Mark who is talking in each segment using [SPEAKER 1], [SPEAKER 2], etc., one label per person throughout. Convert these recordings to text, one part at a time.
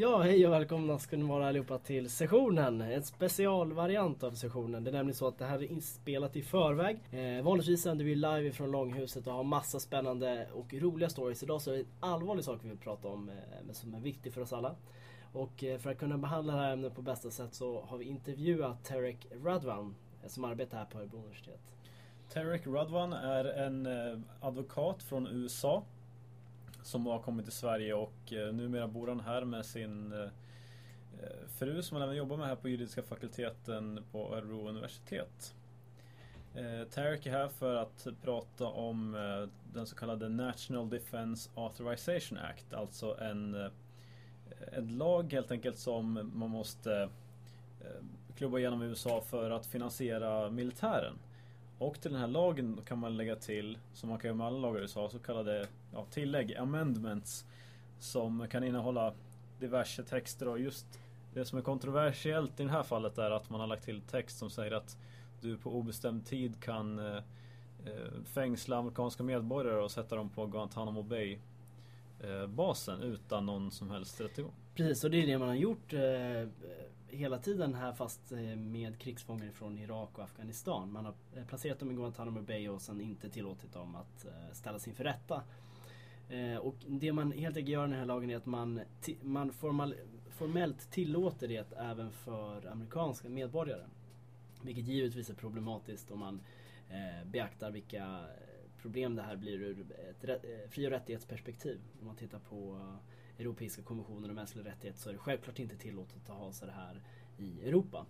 [SPEAKER 1] Ja, hej och välkomna ska ni vara allihopa till sessionen. En specialvariant av sessionen. Det är nämligen så att det här är inspelat i förväg. Eh, vanligtvis sänder vi live från Långhuset och har massa spännande och roliga stories. Idag så är det en allvarlig sak vi vill prata om, eh, som är viktig för oss alla. Och eh, för att kunna behandla det här ämnet på bästa sätt så har vi intervjuat Tarek Radwan eh, som arbetar här på Örebro universitet.
[SPEAKER 2] Tarek Radwan är en eh, advokat från USA som har kommit till Sverige och eh, numera bor han här med sin eh, fru som han även jobbar med här på juridiska fakulteten på Örebro universitet. Eh, Tarek är här för att prata om eh, den så kallade National Defense Authorization Act, alltså en, eh, en lag helt enkelt som man måste klubba igenom i USA för att finansiera militären. Och till den här lagen kan man lägga till, som man kan göra med alla lagar i USA, så kallade ja, tillägg, amendments. Som kan innehålla diverse texter och just det som är kontroversiellt i det här fallet är att man har lagt till text som säger att du på obestämd tid kan eh, eh, fängsla amerikanska medborgare och sätta dem på Guantanamo Bay eh, basen utan någon som helst rättegång.
[SPEAKER 1] Precis, och det är det man har gjort eh, hela tiden här fast eh, med krigsfångar från Irak och Afghanistan. Man har eh, placerat dem i Guantanamo Bay och sen inte tillåtit dem att eh, ställas inför rätta. Eh, och det man helt enkelt gör i den här lagen är att man, man formal, formellt tillåter det även för amerikanska medborgare. Vilket givetvis är problematiskt om man eh, beaktar vilka eh, problem det här blir ur ett fri och rättighetsperspektiv. Om man tittar på Europeiska konventionen om mänskliga rättigheter så är det självklart inte tillåtet att ha så det här i Europa.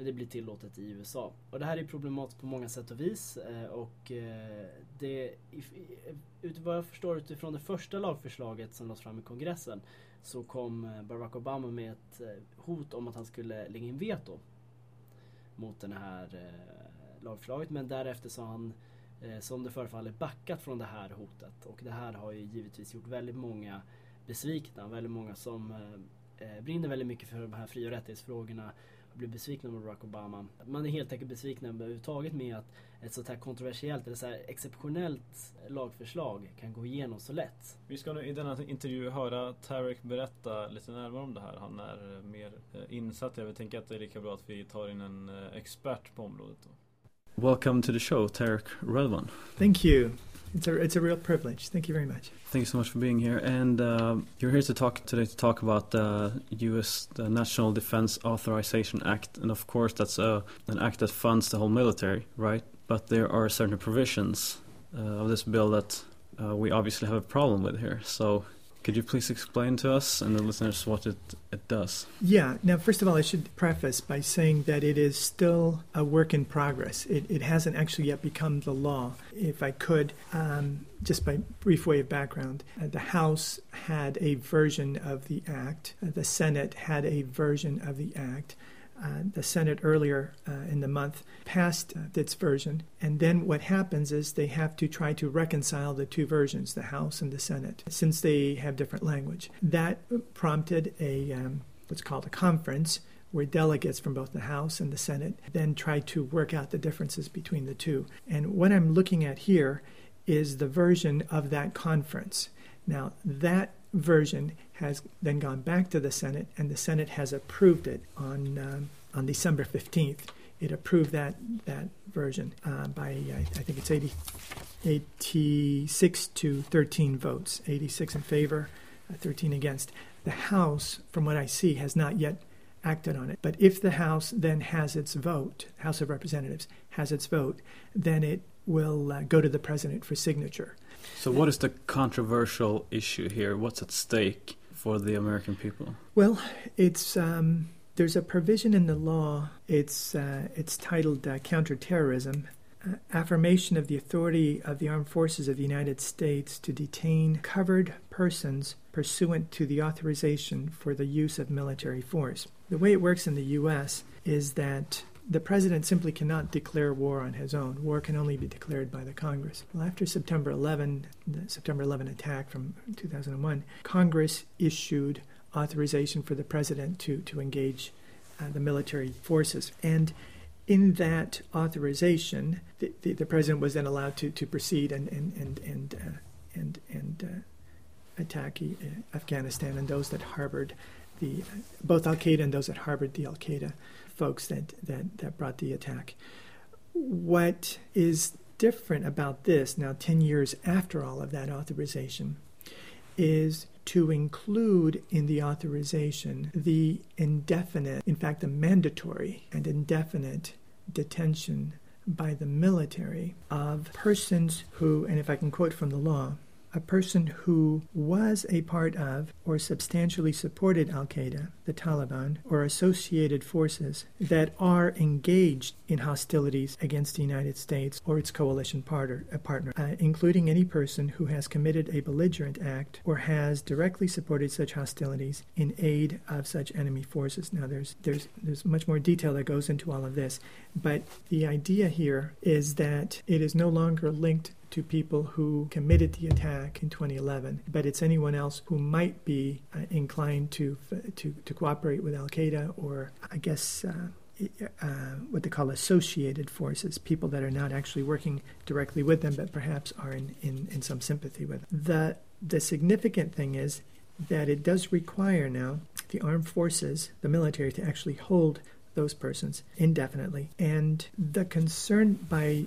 [SPEAKER 1] Men det blir tillåtet i USA. Och det här är problematiskt på många sätt och vis. Eh, och eh, det, eh, ut, vad jag förstår utifrån det första lagförslaget som lades fram i kongressen så kom Barack Obama med ett hot om att han skulle lägga in veto mot det här lagförslaget. Men därefter så har han, som det förefaller, backat från det här hotet. Och det här har ju givetvis gjort väldigt många besvikna. Väldigt många som brinner väldigt mycket för de här fri och rättighetsfrågorna blir besvikna med Barack Obama. Man är helt enkelt besvikna överhuvudtaget med att ett sånt här kontroversiellt eller så här exceptionellt lagförslag kan gå igenom så lätt.
[SPEAKER 2] Vi ska nu i denna intervju höra Tarek berätta lite närmare om det här. Han är eh, mer insatt. Jag tänker att det är lika bra att vi tar in en expert på området. Då. Welcome to the show, Tarek Redwan.
[SPEAKER 3] Thank you. It's a, it's a real privilege. Thank you very much.
[SPEAKER 2] Thank you so much for being here. And uh, you're here to talk today to talk about the U.S. The National Defense Authorization Act, and of course that's uh, an act that funds the whole military, right? But there are certain provisions uh, of this bill that uh, we obviously have a problem with here. So could you please explain to us and the listeners what it, it does?
[SPEAKER 3] Yeah. Now, first of all, I should preface by saying that it is still a work in progress. It, it hasn't actually yet become the law. If I could, um, just by brief way of background, uh, the House had a version of the act, uh, the Senate had a version of the act. Uh, the Senate earlier uh, in the month passed uh, its version. And then what happens is they have to try to reconcile the two versions, the House and the Senate, since they have different language. That prompted a um, what's called a conference where delegates from both the House and the Senate then try to work out the differences between the two. And what I'm looking at here is the version of that conference. Now, that version has then gone back to the Senate, and the Senate has approved it on um, on December 15th. It approved that that version uh, by I, I, think it's 80, 86 to 13 votes, 86 in favor, uh, 13 against. The House, from what I see, has not yet acted on it. But if the House then has its vote, House of Representatives has its vote, then it will uh, go to the president for signature.
[SPEAKER 2] So, what is the controversial issue here? What's at stake for the American people?
[SPEAKER 3] Well, it's um, there's a provision in the law. It's uh, it's titled uh, counterterrorism. Uh, affirmation of the authority of the armed forces of the United States to detain covered persons pursuant to the authorization for the use of military force. The way it works in the U.S. is that the president simply cannot declare war on his own. War can only be declared by the Congress. Well, after September 11, the September 11 attack from 2001, Congress issued authorization for the president to, to engage uh, the military forces. And in that authorization, the, the, the, president was then allowed to, to proceed and, and, and, and, uh, and, and uh, attack uh, Afghanistan and those that harbored the both Al Qaeda and those that harbored the Al Qaeda folks that, that, that brought the attack. What is different about this now, 10 years after all of that authorization, is to include in the authorization the indefinite, in fact, the mandatory and indefinite detention by the military of persons who, and if I can quote from the law, a person who was a part of or substantially supported Al Qaeda, the Taliban, or associated forces that are engaged in hostilities against the United States or its coalition partner, partner uh, including any person who has committed a belligerent act or has directly supported such hostilities in aid of such enemy forces. Now, there's there's there's much more detail that goes into all of this, but the idea here is that it is no longer linked to people who committed the attack in 2011, but it's anyone else who might be uh, inclined to, to to cooperate with Al Qaeda or, I guess. Uh, uh, what they call associated forces, people that are not actually working directly with them, but perhaps are in, in, in some sympathy with them. The, the significant thing is that it does require now the armed forces, the military, to actually hold those persons indefinitely. And the concern by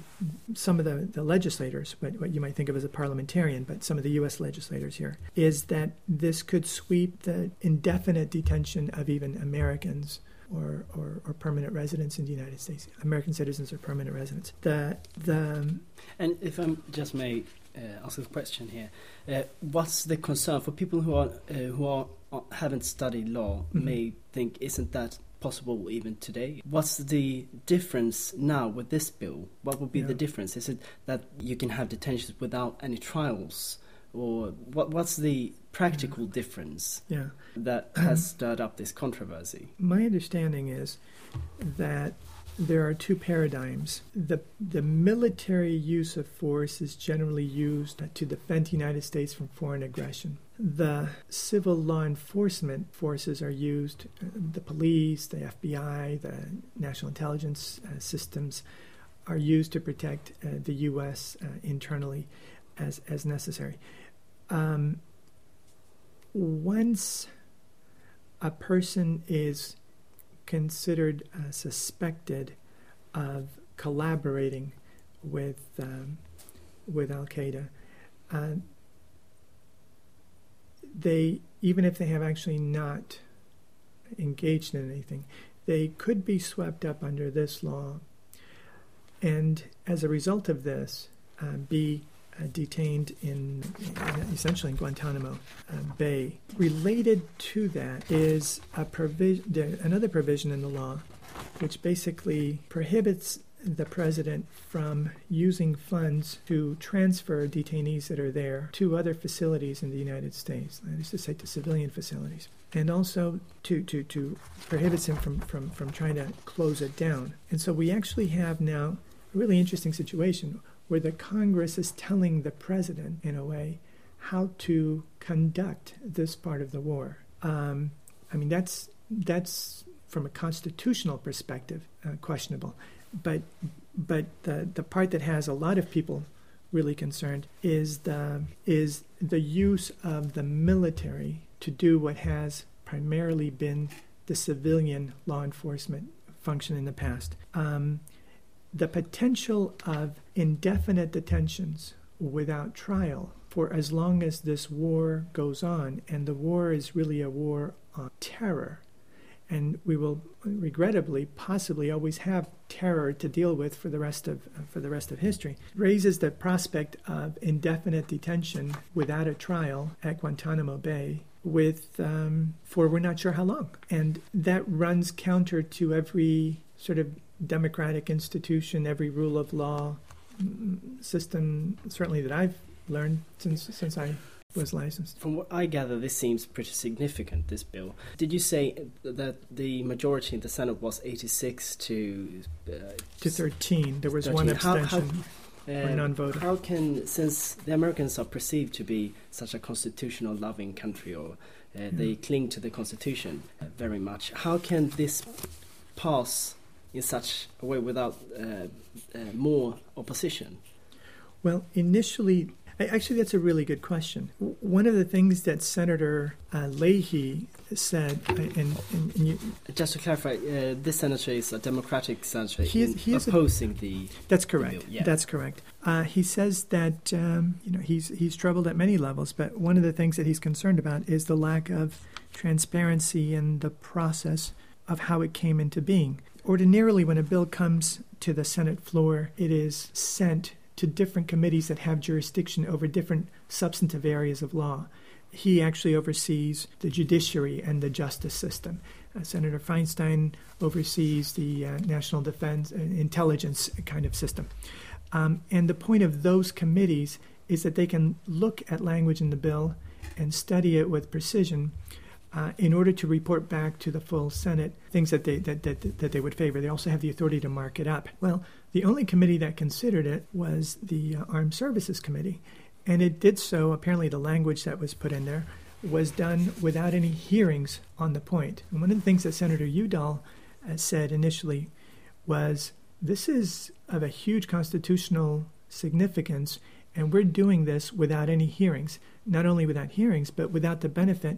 [SPEAKER 3] some of the, the legislators, what, what you might think of as a parliamentarian, but some of the U.S. legislators here, is that this could sweep the indefinite detention of even Americans. Or, or, or, permanent residents in the United States. American citizens or permanent residents. The the
[SPEAKER 1] and if I just may uh, ask a question here, uh, what's the concern for people who are uh, who are uh, haven't studied law? Mm-hmm. May think isn't that possible even today. What's the difference now with this bill? What would be yeah. the difference? Is it that you can have detentions without any trials? Or what, what's the practical yeah. difference
[SPEAKER 3] yeah.
[SPEAKER 1] that has stirred up this controversy?
[SPEAKER 3] My understanding is that there are two paradigms. The, the military use of force is generally used to defend the United States from foreign aggression. The civil law enforcement forces are used, the police, the FBI, the national intelligence uh, systems are used to protect uh, the U.S. Uh, internally as, as necessary. Um, once a person is considered uh, suspected of collaborating with um, with Al Qaeda. Uh, they even if they have actually not engaged in anything, they could be swept up under this law, and as a result of this, uh, be uh, detained in, in, essentially in Guantanamo uh, Bay. Related to that is a provision, another provision in the law, which basically prohibits the president from using funds to transfer detainees that are there to other facilities in the United States, that is to say, to civilian facilities. And also to, to, to prohibits him from, from, from trying to close it down. And so we actually have now a really interesting situation where the Congress is telling the president, in a way, how to conduct this part of the war. Um, I mean, that's that's from a constitutional perspective uh, questionable, but but the the part that has a lot of people really concerned is the is the use of the military to do what has primarily been the civilian law enforcement function in the past. Um, the potential of indefinite detentions without trial for as long as this war goes on, and the war is really a war on terror. And we will regrettably, possibly, always have terror to deal with for the rest of for the rest of history. Raises the prospect of indefinite detention without a trial at Guantanamo Bay, with um, for we're not sure how long, and that runs counter to every sort of democratic institution, every rule of law system, certainly that I've learned since since I was licensed.
[SPEAKER 1] From what I gather, this seems pretty significant. This bill. Did you say that the majority in the Senate was eighty-six to
[SPEAKER 3] uh, to thirteen? There was 13. one abstention. How, how, non-voter.
[SPEAKER 1] How can, since the Americans are perceived to be such a constitutional-loving country, or uh, they cling to the Constitution very much, how can this pass in such a way without uh, uh, more opposition?
[SPEAKER 3] Well, initially, actually, that's a really good question. One of the things that Senator uh, Leahy said, and, and, and you,
[SPEAKER 1] Just to clarify, uh, this senator is a Democratic senator
[SPEAKER 3] He is- he is a-
[SPEAKER 1] opposing the.
[SPEAKER 3] That's correct.
[SPEAKER 1] bill, yeah.
[SPEAKER 3] That's correct. Uh, he says that um, you know he's he's troubled at many levels, but one of the things that he's concerned about is the lack of transparency in the process of how it came into being. Ordinarily, when a bill comes to the Senate floor, it is sent to different committees that have jurisdiction over different substantive areas of law. He actually oversees the judiciary and the justice system. Uh, Senator Feinstein oversees the uh, national defense and intelligence kind of system. Um, and the point of those committees is that they can look at language in the bill and study it with precision uh, in order to report back to the full Senate things that they that, that, that they would favor. They also have the authority to mark it up. Well, the only committee that considered it was the uh, Armed Services Committee, and it did so. Apparently, the language that was put in there was done without any hearings on the point. And one of the things that Senator Udall uh, said initially was this is of a huge constitutional significance, and we're doing this without any hearings. Not only without hearings, but without the benefit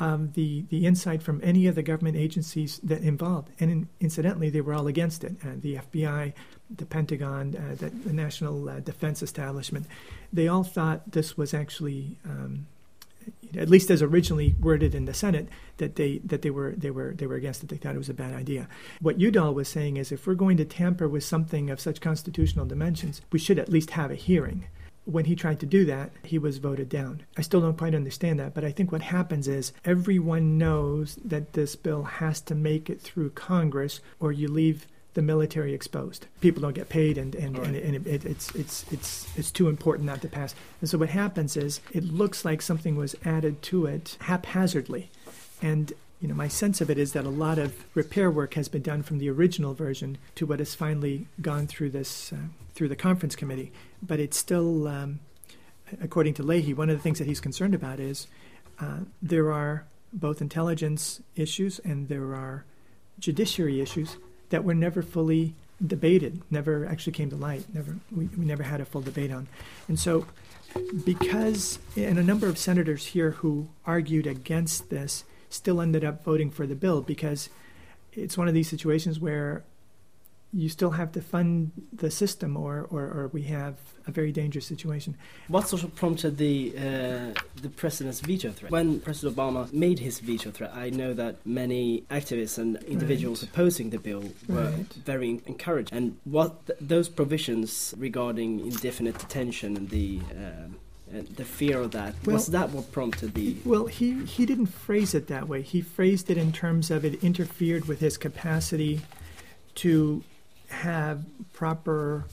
[SPEAKER 3] of the, the insight from any of the government agencies that involved. And in, incidentally, they were all against it. Uh, the FBI, the Pentagon, uh, the, the National uh, Defense Establishment, they all thought this was actually. Um, at least as originally worded in the Senate, that they that they were they were they were against it. They thought it was a bad idea. What Udall was saying is, if we're going to tamper with something of such constitutional dimensions, we should at least have a hearing. When he tried to do that, he was voted down. I still don't quite understand that, but I think what happens is everyone knows that this bill has to make it through Congress, or you leave the military exposed. People don't get paid, and and,
[SPEAKER 1] Right.
[SPEAKER 3] and, and it, it, it's it's it's it's too important not to pass. And so what happens is it looks like something was added to it haphazardly, and you know my sense of it is that a lot of repair work has been done from the original version to what has finally gone through this uh, through the conference committee. But it's still, um, according to Leahy, one of the things that he's concerned about is uh, there are both intelligence issues and there are judiciary issues that were never fully debated, never actually came to light, never we, we never had a full debate on. And so because and a number of senators here who argued against this still ended up voting for the bill because it's one of these situations where you still have to fund the system or, or, or we have a very dangerous situation.
[SPEAKER 1] What sort of prompted the uh, the president's veto threat? When President Obama made his veto threat, I know that many activists and individuals
[SPEAKER 3] Right.
[SPEAKER 1] opposing the bill were
[SPEAKER 3] Right.
[SPEAKER 1] very encouraged. And what th- those provisions regarding indefinite detention and the um, uh, the fear of that was that what prompted the
[SPEAKER 3] Well, he, he didn't phrase it that way. He phrased it in terms of it interfered with his capacity to have proper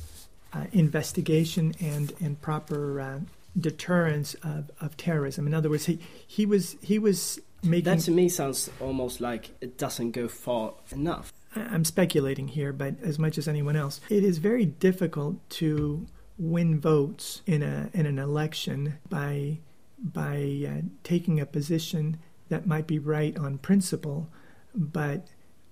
[SPEAKER 3] uh, investigation and, and proper uh, deterrence of, of terrorism. In other words, he, he was he was making
[SPEAKER 1] that to me sounds almost like it doesn't go far enough.
[SPEAKER 3] I'm speculating here, but as much as anyone else, it is very difficult to win votes in a in an election by by uh, taking a position that might be right on principle, but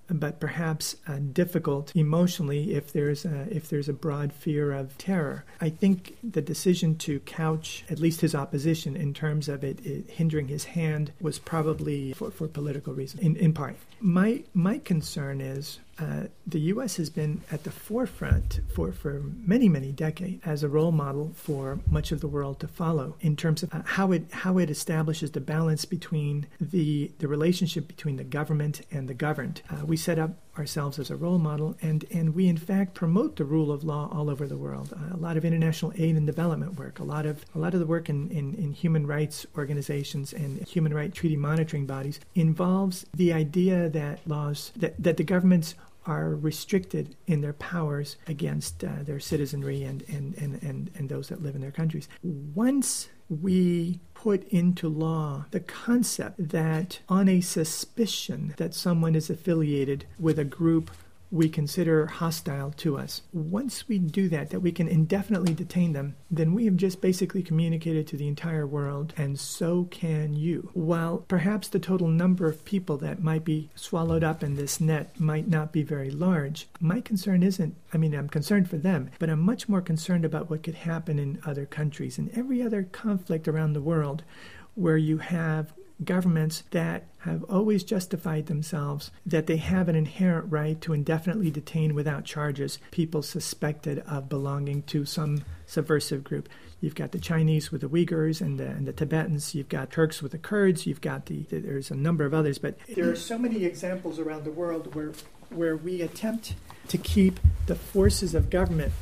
[SPEAKER 3] but perhaps uh, difficult emotionally if there's a, if there's a broad fear of terror. I think the decision to couch at least his opposition in terms of it, it hindering his hand was probably for, for political reasons in, in part. My my concern is uh, the U.S. has been at the forefront for, for many many decades as a role model for much of the world to follow in terms of uh, how it how it establishes the balance between the the relationship between the government and the governed. Uh, we set up ourselves as a role model, and and we in fact promote the rule of law all over the world. Uh, a lot of international aid and development work, a lot of a lot of the work in, in, in human rights organizations and human rights treaty monitoring bodies involves the idea that laws that, that the governments are restricted in their powers against uh, their citizenry and, and, and, and, and those that live in their countries. Once we put into law the concept that on a suspicion that someone is affiliated with a group we consider hostile to us. Once we do that, that we can indefinitely detain them, then we have just basically communicated to the entire world, and so can you. While perhaps the total number of people that might be swallowed up in this net might not be very large, my concern isn't, I mean, I'm concerned for them, but I'm much more concerned about what could happen in other countries. In every other conflict around the world where you have governments that have always justified themselves that they have an inherent right to indefinitely detain without charges people suspected of belonging to some subversive group. You've got the Chinese with the Uyghurs and the, and the Tibetans. You've got Turks with the Kurds. You've got the, the there's a number of others, but there are so many examples around the world where where we attempt to keep the forces of government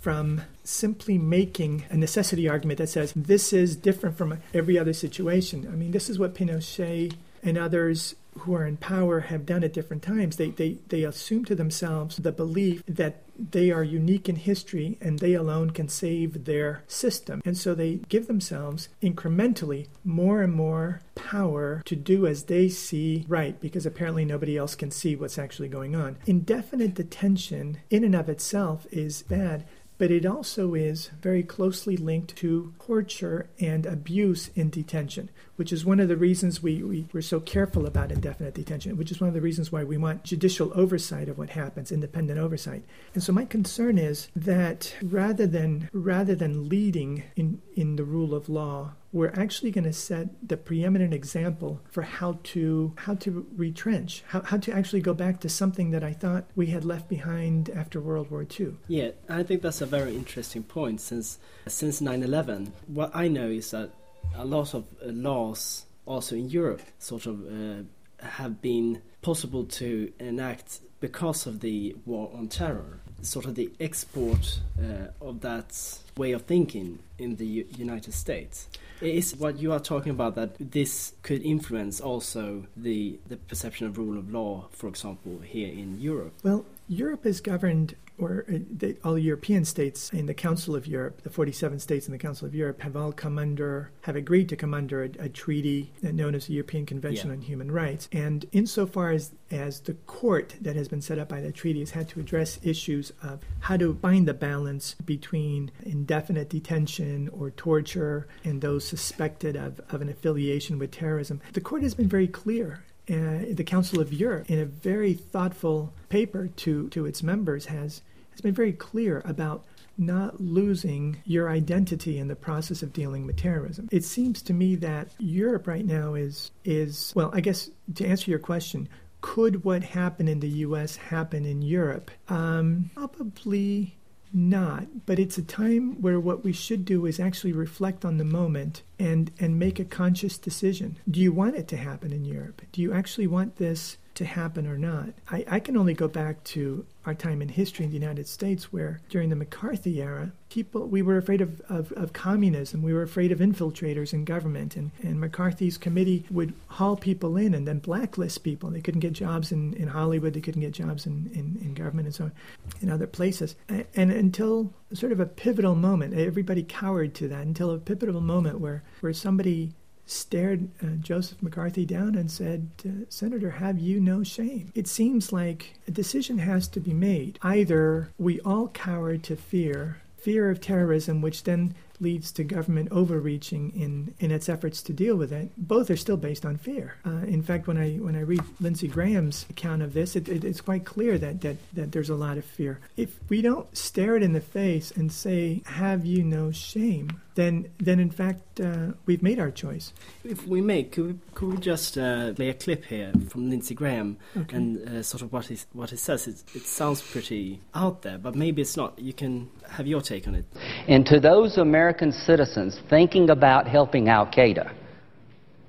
[SPEAKER 3] from simply making a necessity argument that says this is different from every other situation. I mean, this is what Pinochet and others who are in power have done at different times. They, they, they assume to themselves the belief that they are unique in history and they alone can save their system. And so they give themselves incrementally more and more power to do as they see right because apparently nobody else can see what's actually going on. Indefinite detention, in and of itself, is bad but it also is very closely linked to torture and abuse in detention, which is one of the reasons we, we, we're so careful about indefinite detention, which is one of the reasons why we want judicial oversight of what happens, independent oversight. And so my concern is that rather than rather than leading in, in the rule of law, we're actually going to set the preeminent example for how to how to retrench, how, how to actually go back to something that I thought we had left behind after World War II.
[SPEAKER 1] Yeah, I think that's a very interesting point since since 9/11. What I know is that a lot of uh, laws also in Europe sort of uh, have been possible to enact because of the war on terror sort of the export uh, of that way of thinking in the U United States. Is what you are talking about that this could influence also the the perception of rule of law, for example, here in Europe?
[SPEAKER 3] Well, Europe is governed or uh, the, all European states in the Council of Europe, the 47 states in the Council of Europe, have all come under, have agreed to come under a, a treaty known as the European Convention yeah. on Human Rights. And insofar as, as the court that has been set up by that treaty has had to address issues of how to find the balance between indefinite detention or torture and those suspected of, of an affiliation with terrorism, the court has been very clear uh, the Council of Europe, in a very thoughtful paper to, to its members, has, has been very clear about not losing your identity in the process of dealing with terrorism. It seems to me that Europe right now is is well, I guess to answer your question, could what happened in the U.S. happen in Europe? Um, probably not. But it's a time where what we should do is actually reflect on the moment and, and make a conscious decision. Do you want it to happen in Europe? Do you actually want this to happen or not. I, I can only go back to our time in history in the United States where during the McCarthy era, people we were afraid of, of, of communism, we were afraid of infiltrators in government and, and McCarthy's committee would haul people in and then blacklist people. They couldn't get jobs in, in Hollywood, they couldn't get jobs in, in, in government and so on in other places. And, and until sort of a pivotal moment, everybody cowered to that until a pivotal moment where, where somebody stared uh, Joseph McCarthy down and said, uh, Senator, have you no shame? It seems like a decision has to be made. Either we all cower to fear, fear of terrorism, which then leads to government overreaching in, in its efforts to deal with it. Both are still based on fear. Uh, in fact, when I when I read Lindsey Graham's account of this, it, it, it's quite clear that, that that there's a lot of fear. If we don't stare it in the face and say, "Have you no shame?" Then then in fact uh, we've made our choice.
[SPEAKER 1] If we may, could we, could we just uh, play a clip here from Lindsey Graham okay. and uh, sort of what he what he says? It, it sounds pretty out there, but maybe it's not. You can have your take on it.
[SPEAKER 4] And to those American citizens thinking about helping Al Qaeda,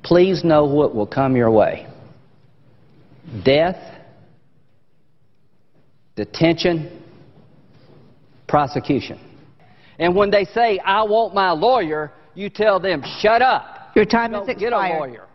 [SPEAKER 4] please know what will come your way: death, detention, prosecution. And when they say, I want my lawyer, you tell them, shut up.
[SPEAKER 5] Your time is expired.
[SPEAKER 4] Get a lawyer.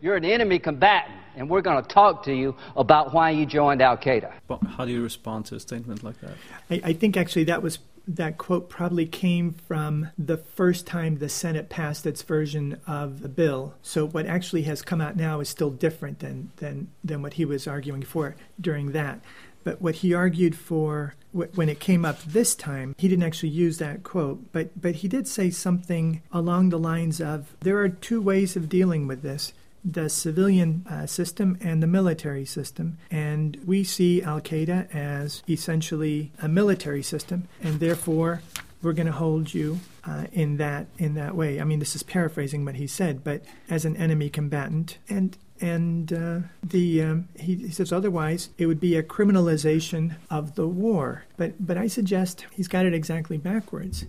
[SPEAKER 4] You're an enemy combatant, and we're going to talk to you about why you joined Al Qaeda.
[SPEAKER 2] But how do you respond to a statement like that?
[SPEAKER 3] I, I think actually that was that quote probably came from the first time the Senate passed its version of the bill. So what actually has come out now is still different than than than what he was arguing for during that. But what he argued for when it came up this time, he didn't actually use that quote, but but he did say something along the lines of there are two ways of dealing with this the civilian uh, system and the military system. And we see Al Qaeda as essentially a military system, and therefore we're going to hold you uh, in that in that way. I mean, this is paraphrasing what he said, but as an enemy combatant, and and uh, the um, he, he, says otherwise it would be a criminalization of the war. But but I suggest he's got it exactly backwards.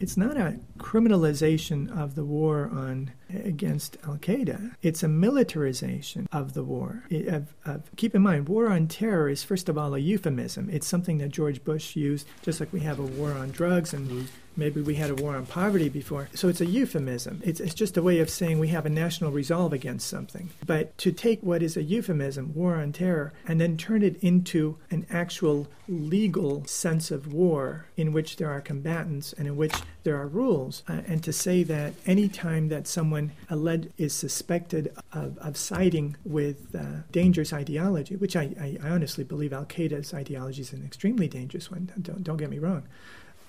[SPEAKER 3] It's not a criminalization of the war on against Al Qaeda. It's a militarization of the war. It, of, of, keep in mind, war on terror is first of all a euphemism. It's something that George Bush used, just like we have a war on drugs and. Mm-hmm Maybe we had a war on poverty before. So it's a euphemism. It's, it's just a way of saying we have a national resolve against something. But to take what is a euphemism, war on terror, and then turn it into an actual legal sense of war in which there are combatants and in which there are rules, uh, and to say that any time that someone alleged is suspected of, of siding with uh, dangerous ideology, which I, I, honestly believe Al Qaeda's ideology is an extremely dangerous one, don't, don't get me wrong.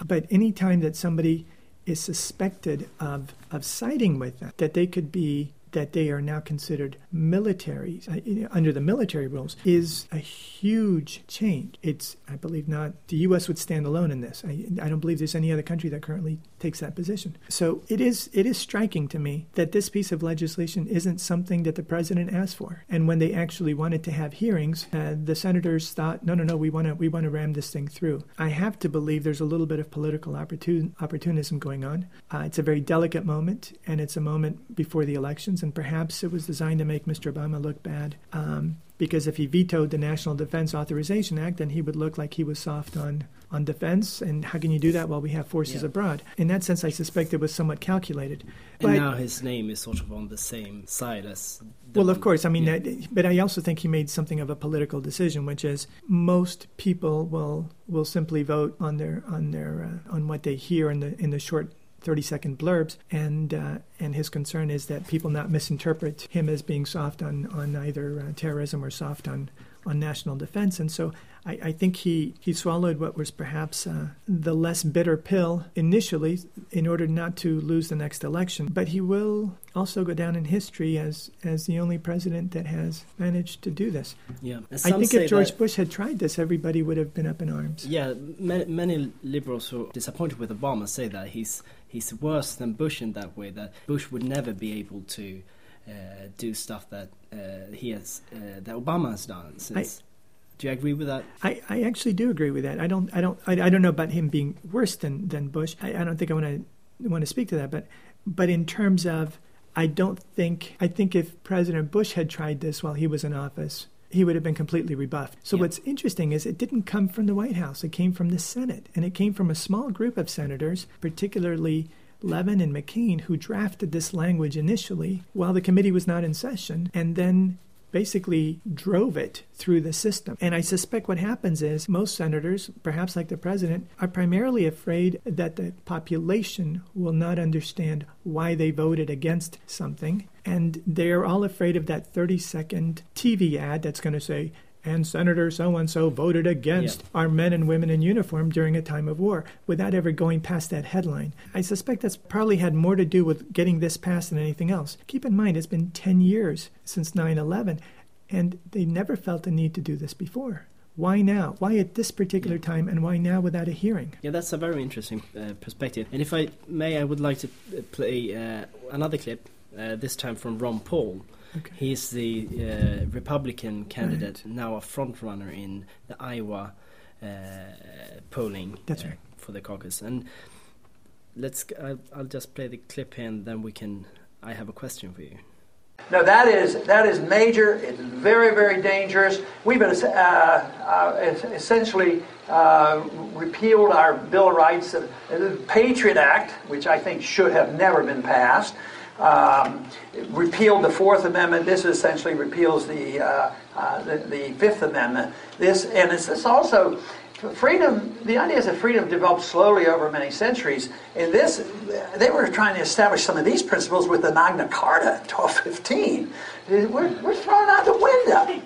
[SPEAKER 3] But any time that somebody is suspected of, of siding with them, that they could be that they are now considered military uh, under the military rules is a huge change. It's, I believe, not the U.S. would stand alone in this. I, I don't believe there's any other country that currently takes that position. So it is it is striking to me that this piece of legislation isn't something that the president asked for. And when they actually wanted to have hearings, uh, the senators thought, no, no, no, we want to we want to ram this thing through. I have to believe there's a little bit of political opportun- opportunism going on. Uh, it's a very delicate moment, and it's a moment before the and perhaps it was designed to make Mr. Obama look bad. Um, because if he vetoed the National Defense Authorization Act, then he would look like he was soft on, on defense. And how can you do that while we have forces yeah. abroad? In that sense, I suspect it was somewhat calculated.
[SPEAKER 1] And but, now his name is sort of on the same side as.
[SPEAKER 3] well, of course. I mean, yeah. that, but I also think he made something of a political decision, which is most people will will simply vote on their on their uh, on what they hear in the in the short 30 second blurbs and uh, and his concern is that people not misinterpret him as being soft on on either uh, terrorism or soft on on national defense and so I, I think he, he swallowed what was perhaps uh, the less bitter pill initially in order not to lose the next election. But he will also go down in history as, as the only president that has managed to do this.
[SPEAKER 1] Yeah,
[SPEAKER 3] I think if George Bush had tried this, everybody would have been up in arms.
[SPEAKER 1] Yeah, many, many liberals who are disappointed with Obama say that he's he's worse than Bush in that way. That Bush would never be able to uh, do stuff that uh, he has uh, that Obama has done. Since, I, do you agree with that?
[SPEAKER 3] I, I actually do agree with that. I don't I don't I, I don't know about him being worse than than Bush. I, I don't think I want to want to speak to that. But but in terms of I don't think I think if President Bush had tried this while he was in office, he would have been completely rebuffed. So yeah. what's interesting is it didn't come from the White House. It came from the Senate, and it came from a small group of senators, particularly Levin and McCain, who drafted this language initially while the committee was not in session, and then basically drove it through the system. And I suspect what happens is most senators, perhaps like the president, are primarily afraid that the population will not understand why they voted against something. And they're all afraid of that 30 second TV ad that's going to say, and Senator so and so voted against yeah. our men and women in uniform during a time of war without ever going past that headline. I suspect that's probably had more to do with getting this passed than anything else. Keep in mind, it's been 10 years since 9 11, and they never felt the need to do this before. Why now? Why at this particular time, and why now without a hearing?
[SPEAKER 1] Yeah, that's a very interesting uh, perspective. And if I may, I would like to uh, play uh, another clip, uh, this time from Ron Paul. Okay. He's the uh, Republican candidate, right. now a front runner in the Iowa uh, polling
[SPEAKER 3] That's right.
[SPEAKER 1] for the caucus. And let's. I'll, I'll just play the clip here, and then we can. I have a question for you.
[SPEAKER 5] No, that is that is major. It's very very dangerous. We've been, uh, uh, essentially uh, repealed our Bill of Rights, uh, the Patriot Act, which I think should have never been passed. Um, repealed the Fourth Amendment. This essentially repeals the, uh, uh, the, the Fifth Amendment. This and it's, it's also freedom, the idea is that freedom developed slowly over many centuries. In this, they were trying to establish some of these principles with the Magna Carta in 1215. We're, we're out the window.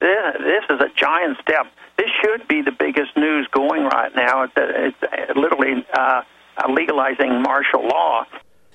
[SPEAKER 6] This is a giant step. This should be the biggest news going right now. It's, it's literally uh, legalizing martial law.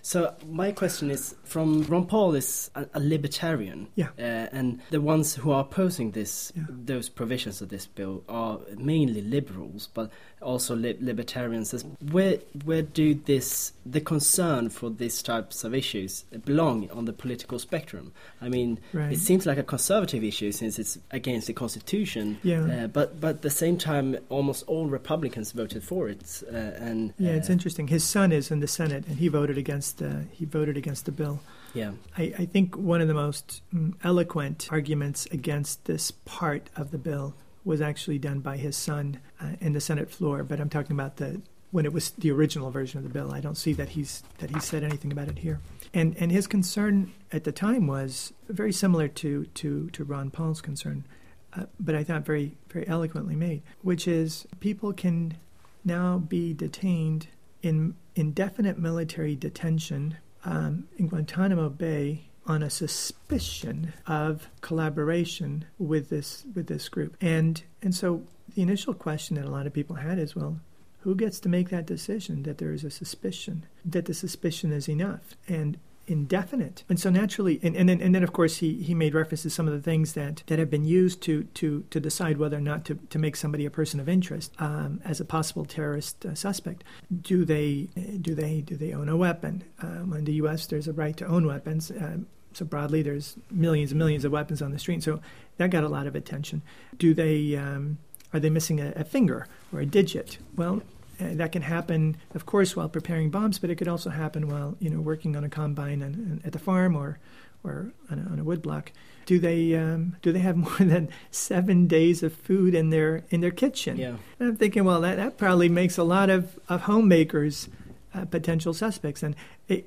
[SPEAKER 1] So my question is: From Ron Paul is a, a libertarian,
[SPEAKER 3] Yeah.
[SPEAKER 1] uh, and the ones who are opposing this,
[SPEAKER 3] Yeah.
[SPEAKER 1] those provisions of this bill are mainly liberals, but also li- libertarians. Where where do this the concern for these types of issues belong on the political spectrum? I mean,
[SPEAKER 3] Right.
[SPEAKER 1] it seems like a conservative issue since it's against the Constitution.
[SPEAKER 3] Yeah.
[SPEAKER 1] Uh, but but at the same time, almost all Republicans voted for it, uh, and
[SPEAKER 3] Yeah, it's
[SPEAKER 1] uh,
[SPEAKER 3] interesting. His son is in the Senate, and he voted against the he voted against the bill.
[SPEAKER 1] Yeah,
[SPEAKER 3] I, I think one of the most mm, eloquent arguments against this part of the bill was actually done by his son uh, in the Senate floor. But I'm talking about the when it was the original version of the bill. I don't see that he's that he said anything about it here. And and his concern at the time was very similar to to to Ron Paul's concern, uh, but I thought very very eloquently made, which is people can now be detained in indefinite military detention um, in Guantanamo Bay on a suspicion of collaboration with this with this group. And and so the initial question that a lot of people had is, well, who gets to make that decision that there is a suspicion, that the suspicion is enough and indefinite? And so naturally, and, and then and then of course he, he made reference to some of the things that, that have been used to, to, to decide whether or not to, to make somebody a person of interest um, as a possible terrorist uh, suspect. Do they do they do they own a weapon? Um, in the U.S., there's a right to own weapons. Um, so broadly, there's millions and millions of weapons on the street. So that got a lot of attention. Do they um, are they missing a, a finger or a digit? Well, uh, that can happen, of course, while preparing bombs, but it could also happen while you know working on a combine and, and at the farm or or on a, on a woodblock. Do they um, do they have more than seven days of food in their in their kitchen?
[SPEAKER 1] yeah.
[SPEAKER 3] And I'm thinking, well, that, that probably makes a lot of, of homemakers uh, potential suspects. And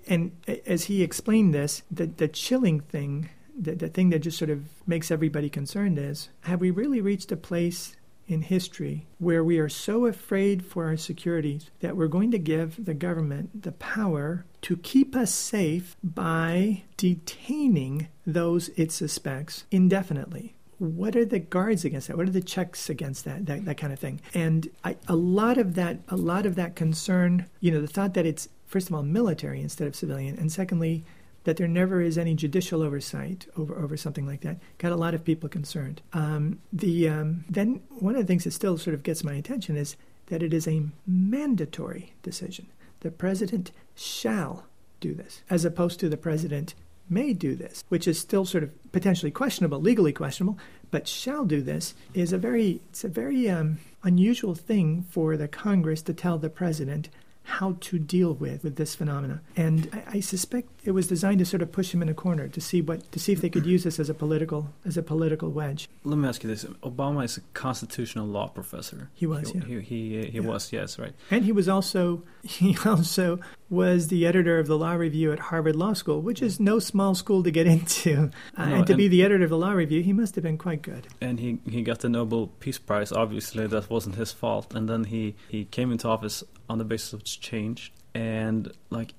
[SPEAKER 3] and as he explained this, the, the chilling thing, the, the thing that just sort of makes everybody concerned is, have we really reached a place in history where we are so afraid for our security that we're going to give the government the power to keep us safe by detaining those it suspects indefinitely? What are the guards against that? What are the checks against that? That, that kind of thing. And I, a lot of that, a lot of that concern, you know, the thought that it's first of all military instead of civilian, and secondly that there never is any judicial oversight over over something like that, got a lot of people concerned. Um, the um, then one of the things that still sort of gets my attention is that it is a mandatory decision. The president shall do this, as opposed to the president may do this, which is still sort of potentially questionable, legally questionable, but shall do this is a very it's a very um, unusual thing for the Congress to tell the president how to deal with with this phenomena. And I, I suspect it was designed to sort of push him in a corner to see what to see if they could use this as a political as a political wedge.
[SPEAKER 2] Let me ask you this: Obama is a constitutional law professor.
[SPEAKER 3] He was,
[SPEAKER 2] He
[SPEAKER 3] yeah.
[SPEAKER 2] he he, he
[SPEAKER 3] Yeah.
[SPEAKER 2] was, yes, right.
[SPEAKER 3] And he was also he also was the editor of the law review at Harvard Law School, which is no small school to get into. Uh,
[SPEAKER 2] No,
[SPEAKER 3] and to be the editor of the law review, he must have been quite good.
[SPEAKER 2] And he he got the Nobel Peace Prize. Obviously, that wasn't his fault. And then he he came into office on the basis of change. And like,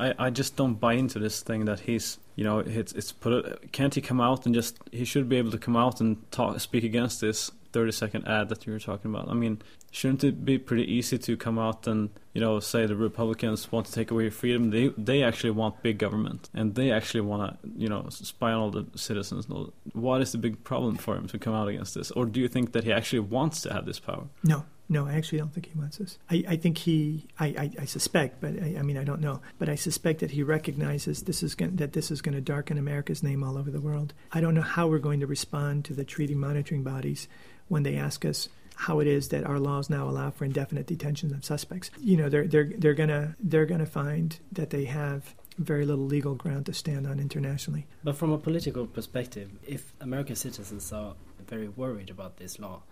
[SPEAKER 2] I I just don't buy into this thing that he's you know it's it's put can't he come out and just he should be able to come out and talk speak against this 30 second ad that you were talking about. I mean, shouldn't it be pretty easy to come out and you know say the Republicans want to take away your freedom? They they actually want big government and they actually want to you know spy on all the citizens. What is the big problem for him to come out against this? Or do you think that he actually wants to have this power?
[SPEAKER 3] No, no, I actually don't think he wants this. I, I think he, I, I, I suspect, but I, I mean, I don't know, but I suspect that he recognizes this is going, that this is going to darken America's name all over the world. I don't know how we're going to respond to the treaty monitoring bodies when they ask us how it is that our laws now allow for indefinite detention of suspects. You know, they're they're they're gonna they're gonna find that they have very little legal ground to stand on internationally.
[SPEAKER 1] But from a political perspective, if American citizens are very worried about this law,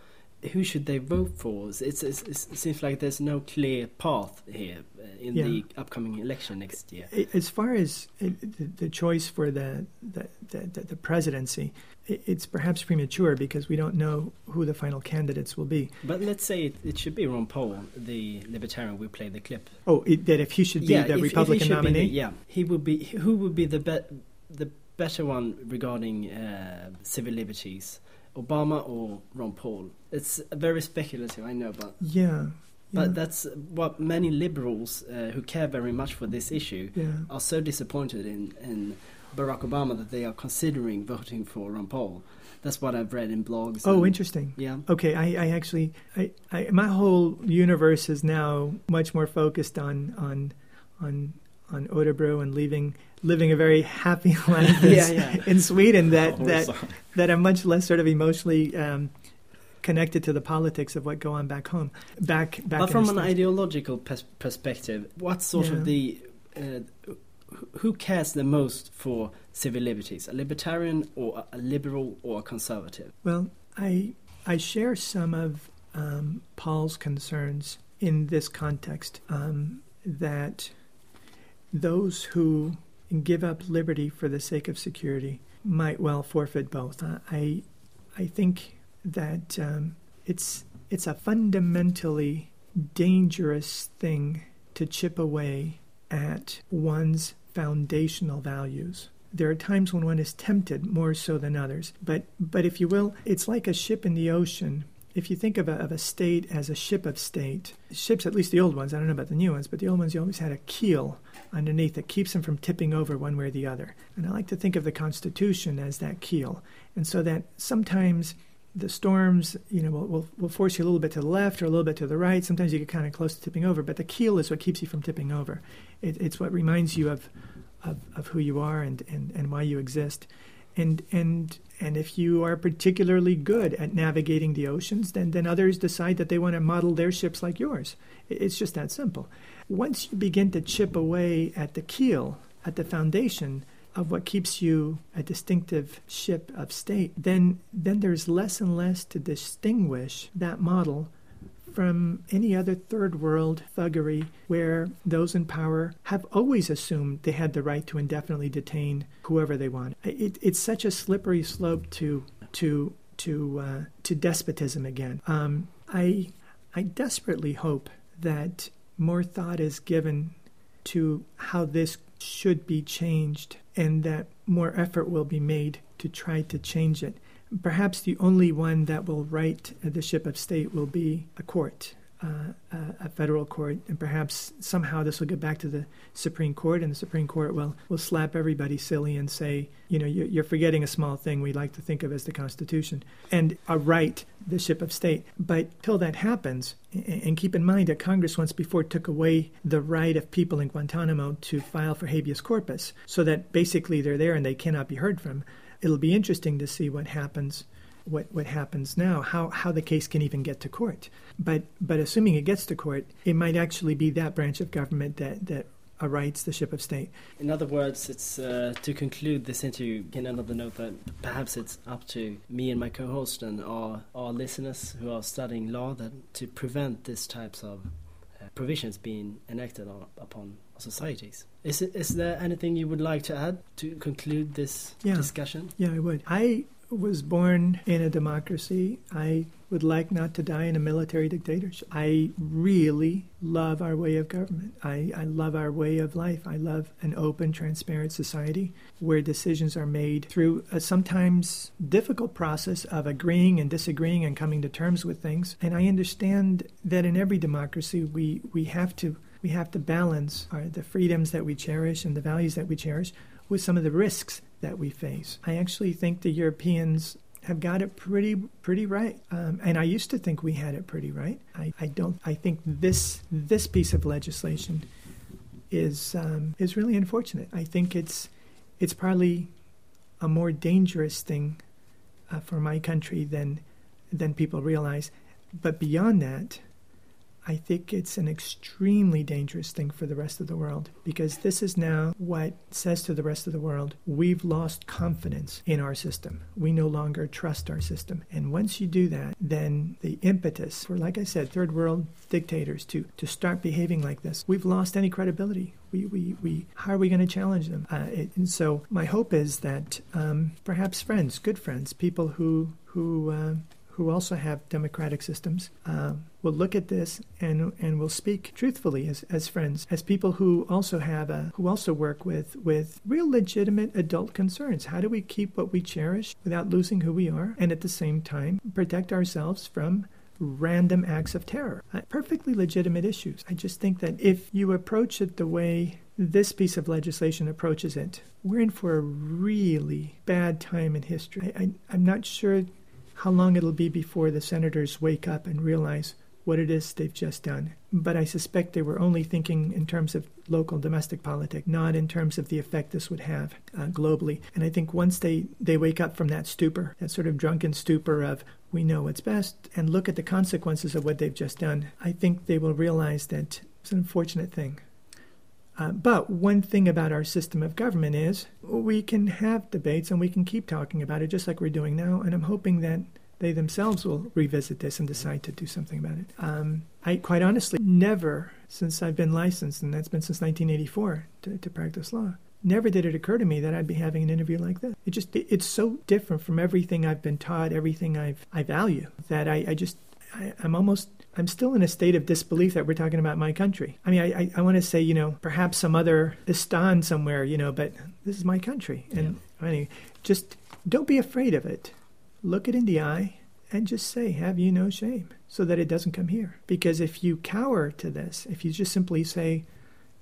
[SPEAKER 1] who should they vote for? It's, it's, it seems like there's no clear path here uh, in
[SPEAKER 3] Yeah.
[SPEAKER 1] the upcoming election next year.
[SPEAKER 3] As far as uh, the, choice for the the, the, the presidency, it's perhaps premature because we don't know who the final candidates will be.
[SPEAKER 1] But let's say it, it should be Ron Paul, the libertarian. We play the clip.
[SPEAKER 3] Oh, it, that if he should be
[SPEAKER 1] yeah,
[SPEAKER 3] the
[SPEAKER 1] if- if
[SPEAKER 3] Republican
[SPEAKER 1] should be the-
[SPEAKER 3] nominee.
[SPEAKER 1] yeah, he would be. Who would be the be- the better one regarding uh, civil liberties? Obama or Ron Paul? It's very speculative, I know, but
[SPEAKER 3] Yeah,
[SPEAKER 1] But
[SPEAKER 3] Yeah.
[SPEAKER 1] that's what many liberals uh, who care very much for this issue
[SPEAKER 3] Yeah.
[SPEAKER 1] are so disappointed in, in Barack Obama that they are considering voting for Ron Paul. That's what I've read in blogs.
[SPEAKER 3] Oh,
[SPEAKER 1] and-
[SPEAKER 3] interesting.
[SPEAKER 1] Yeah.
[SPEAKER 3] Okay, I, I actually, I, I, my whole universe is now much more focused on on on on Örebro and leaving living a very happy life in,
[SPEAKER 1] Yeah, yeah.
[SPEAKER 3] in Sweden. That
[SPEAKER 2] Oh,
[SPEAKER 3] that
[SPEAKER 2] sorry.
[SPEAKER 3] that I'm much less sort of emotionally um, connected to the politics of what go on back home. Back back.
[SPEAKER 1] But from an
[SPEAKER 3] States.
[SPEAKER 1] ideological pers- perspective, what sort
[SPEAKER 3] Yeah.
[SPEAKER 1] of the uh, who cares the most for civil liberties? A libertarian or a liberal or a conservative?
[SPEAKER 3] Well, I I share some of um, Paul's concerns in this context. Um, that those who give up liberty for the sake of security might well forfeit both. I I, think that um, it's it's a fundamentally dangerous thing to chip away at one's foundational values. There are times when one is tempted more so than others. But but if you will, it's like a ship in the ocean. If you think of a, of a state as a ship of state, ships, at least the old ones, I don't know about the new ones, but the old ones, you always had a keel underneath that keeps them from tipping over one way or the other. And I like to think of the Constitution as that keel. And so that sometimes the storms, you know, will, will, will force you a little bit to the left or a little bit to the right. Sometimes you get kind of close to tipping over, but the keel is what keeps you from tipping over. It, it's what reminds you of, of, of who you are and, and, and why you exist. And, and, and if you are particularly good at navigating the oceans, then, then others decide that they want to model their ships like yours. It's just that simple. Once you begin to chip away at the keel, at the foundation, of what keeps you a distinctive ship of state, then then there's less and less to distinguish that model from any other third world thuggery where those in power have always assumed they had the right to indefinitely detain whoever they want. It, it's such a slippery slope to to to uh, to despotism again. Um, I I desperately hope that more thought is given to how this should be changed and that more effort will be made to try to change it. Perhaps the only one that will right the ship of state will be a court, uh, a, a federal court, and perhaps somehow this will get back to the Supreme Court, and the Supreme Court will, will slap everybody silly and say, you know, you're, you're forgetting a small thing we like to think of as the Constitution, and a right the ship of state. But till that happens, and keep in mind that Congress once before took away the right of people in Guantanamo to file for habeas corpus, so that basically they're there and they cannot be heard from. It'll be interesting to see what happens what what happens now, how how the case can even get to court. But but assuming it gets to court, it might actually be that branch of government that that rights the ship of state.
[SPEAKER 1] In other words, it's uh, to conclude this interview, on the note that perhaps it's up to me and my co-host and our, our listeners who are studying law that to prevent these types of provisions being enacted on, upon societies. Is, it, is there anything you would like to add to conclude this
[SPEAKER 3] Yeah.
[SPEAKER 1] discussion?
[SPEAKER 3] Yeah, I would. I was born in a democracy. I would like not to die in a military dictatorship. I really love our way of government. I, I love our way of life. I love an open, transparent society where decisions are made through a sometimes difficult process of agreeing and disagreeing and coming to terms with things. And I understand that in every democracy we, we have to we have to balance our, the freedoms that we cherish and the values that we cherish with some of the risks that we face. I actually think the Europeans have got it pretty pretty right, um, and I used to think we had it pretty right. I, I don't. I think this this piece of legislation is um, is really unfortunate. I think it's it's probably a more dangerous thing uh, for my country than than people realize. But beyond that, I think it's an extremely dangerous thing for the rest of the world because this is now what says to the rest of the world we've lost confidence in our system. We no longer trust our system. And once you do that, then the impetus for, like I said, third world dictators to, to start behaving like this, we've lost any credibility. We, we, we, how are we going to challenge them? Uh, it, and so my hope is that um, perhaps friends, good friends, people who, who, uh, who also have democratic systems uh, will look at this and and will speak truthfully as, as friends, as people who also have a who also work with with real legitimate adult concerns. How do we keep what we cherish without losing who we are, and at the same time protect ourselves from random acts of terror. Uh, perfectly legitimate issues. I just think that if you approach it the way this piece of legislation approaches it, we're in for a really bad time in history. I, I, I'm not sure how long it'll be before the senators wake up and realize what it is they've just done. But I suspect they were only thinking in terms of local domestic politics, not in terms of the effect this would have uh, globally. And I think once they, they wake up from that stupor, that sort of drunken stupor of we know what's best, and look at the consequences of what they've just done, I think they will realize that it's an unfortunate thing. Uh, but one thing about our system of government is we can have debates and we can keep talking about it just like we're doing now. And I'm hoping that they themselves will revisit this and decide to do something about it. Um, I quite honestly never, since I've been licensed, and that's been since 1984 to, to, practice law, never did it occur to me that I'd be having an interview like this. It just it, it's so different from everything I've been taught, everything I've I value that I, I just I, I'm almost I'm still in a state of disbelief that we're talking about my country. I mean, I, I, I want to say, you know, perhaps some other Istan somewhere, you know, but this is my country. And yeah. anyway, just don't be afraid of it look it in the eye and just say, Have you no shame? so that it doesn't come here. Because if you cower to this, if you just simply say,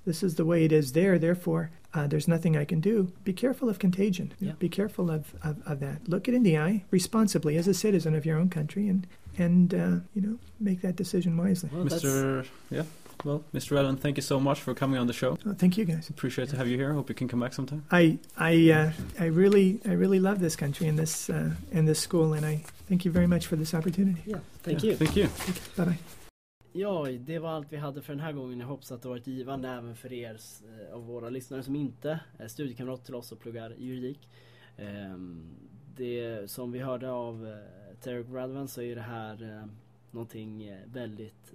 [SPEAKER 3] This is the way it is there, therefore uh, there's nothing I can do, be careful of contagion. Yeah. Be careful of, of, of, that. Look it in the eye responsibly as a citizen of your own country and, and uh, you know, make that decision wisely.
[SPEAKER 2] Well, Mr. Yeah. Well, Mr. Redman, thank you so much for coming on the show.
[SPEAKER 3] Oh, thank you, guys.
[SPEAKER 2] Appreciate to have you here. Hope you can come back sometime.
[SPEAKER 3] I I uh, I really I really love this country and this uh, and this school, and I thank you very much for this opportunity.
[SPEAKER 1] Yeah, thank
[SPEAKER 2] yeah,
[SPEAKER 1] you.
[SPEAKER 2] Thank you.
[SPEAKER 3] Bye bye.
[SPEAKER 1] Ja, det var allt vi hade för den här gången. Jag hoppas att det varit givande även för er eh, av våra lyssnare som inte är studiekamrater till oss och pluggar juridik. Ehm, det som vi hörde av eh, Tarek Radvan så är det här eh, någonting väldigt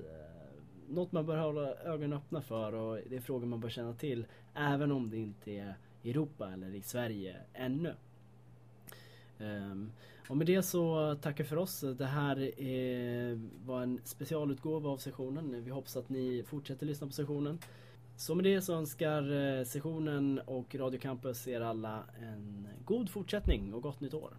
[SPEAKER 1] något man bör hålla ögonen öppna för och det är frågor man bör känna till även om det inte är i Europa eller i Sverige ännu. Um, och med det så tackar för oss. Det här är, var en specialutgåva av sessionen. Vi hoppas att ni fortsätter lyssna på sessionen. Så med det så önskar eh, sessionen och Radio Campus er alla en god fortsättning och gott nytt år.